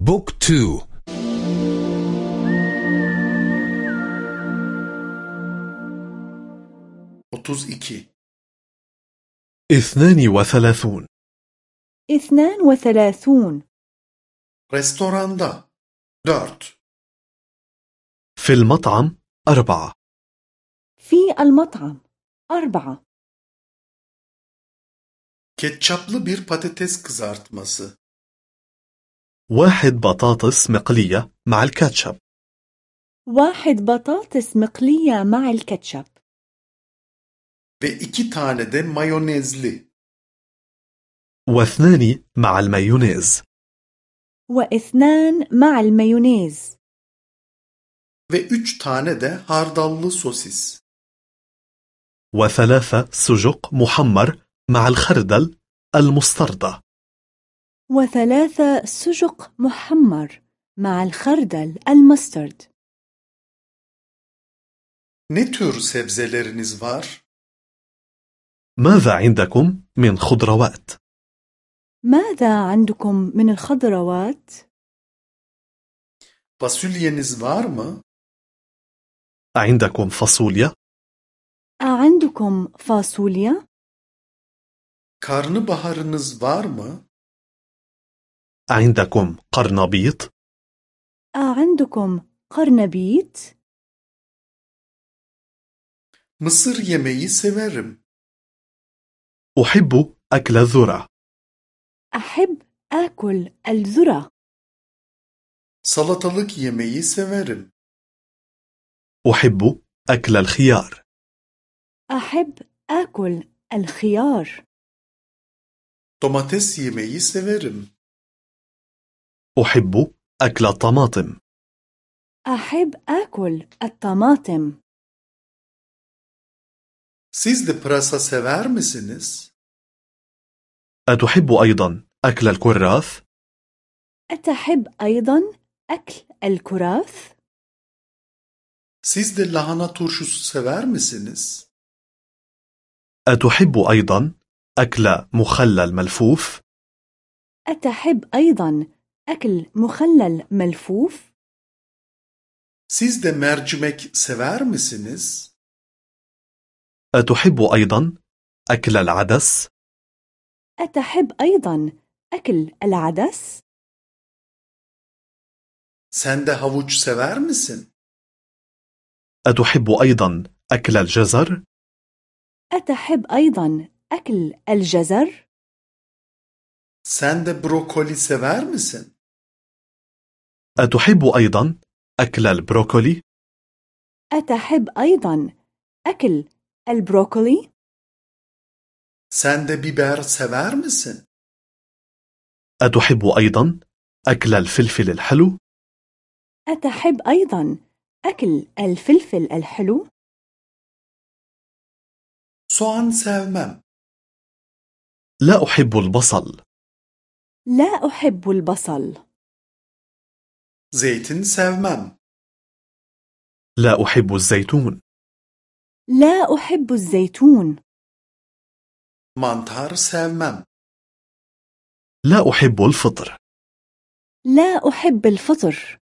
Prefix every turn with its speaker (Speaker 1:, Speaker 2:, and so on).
Speaker 1: بوك تو
Speaker 2: Otuz iki.
Speaker 3: اثنان وثلاثون
Speaker 4: اثنان وثلاثون
Speaker 2: Restoranda. Dört.
Speaker 3: في المطعم أربعة
Speaker 4: في المطعم أربعة
Speaker 2: Ketçaplı bir patates kızartması.
Speaker 3: واحد بطاطس مقلية مع الكاتشب.
Speaker 4: واحد بطاطس مقلية مع الكاتشب.
Speaker 2: Ve iki tane de mayonezli.
Speaker 3: واثنان مع المايونيز.
Speaker 4: واثنان مع المايونيز.
Speaker 2: Ve üç tane de hardallı sosis.
Speaker 3: وثلاثة سجق محمر مع الخردل المستردة.
Speaker 4: وثلاثة سجق محمر مع الخردل المسترد
Speaker 2: Ne tür sebzeleriniz var?
Speaker 3: ماذا عندكم من خضروات؟
Speaker 4: ماذا عندكم من الخضروات؟
Speaker 2: Fasulyeniz var mı?
Speaker 3: عندكم فاصوليا؟
Speaker 4: أعندكم فاصوليا؟
Speaker 2: Karnabaharınız var mı?
Speaker 3: عندكم قرنبيط؟
Speaker 4: أعندكم قرنبيط؟
Speaker 2: Mısır yemeği severim.
Speaker 3: أحب أكل الذرة
Speaker 4: أحب آكل الذرة
Speaker 2: Salatalık yemeği severim.
Speaker 3: أحب أكل الخيار
Speaker 4: أحب آكل الخيار
Speaker 2: Domates yemeği severim.
Speaker 3: أحب أكل الطماطم
Speaker 4: أحب آكل الطماطم
Speaker 2: Siz de pırasa sever misiniz?
Speaker 3: أتحب أيضا أكل الكراث؟
Speaker 4: أتحب أيضا أكل الكراث؟
Speaker 2: Siz de lahana turşusu sever misiniz?
Speaker 3: أتحب أيضا أكل مخلل ملفوف؟
Speaker 4: أتحب أيضا أكل مخلل ملفوف؟
Speaker 2: Siz de mercimek sever misiniz?
Speaker 3: أتحب أيضا أكل العدس؟
Speaker 4: أتحب أيضا أكل العدس؟
Speaker 2: Sen de havuç sever misin?
Speaker 3: أتحب أيضا أكل الجزر؟
Speaker 4: أتحب أيضا أكل الجزر؟
Speaker 2: Sen de brokoli sever misin?
Speaker 3: أتحب أيضا أكل البروكولي؟
Speaker 4: أتحب أيضا أكل البروكولي؟
Speaker 2: Sen de biber sever misin?
Speaker 3: أتحب أيضا أكل الفلفل الحلو؟
Speaker 4: أتحب أيضا أكل الفلفل الحلو؟
Speaker 2: Soğan sevmem.
Speaker 3: لا أحب البصل
Speaker 4: لا أحب البصل
Speaker 2: Zeytin sevmem.
Speaker 3: لا أحب الزيتون
Speaker 4: لا أحب الزيتون
Speaker 2: Mantar sevmem.
Speaker 3: لا أحب الفطر
Speaker 4: لا أحب الفطر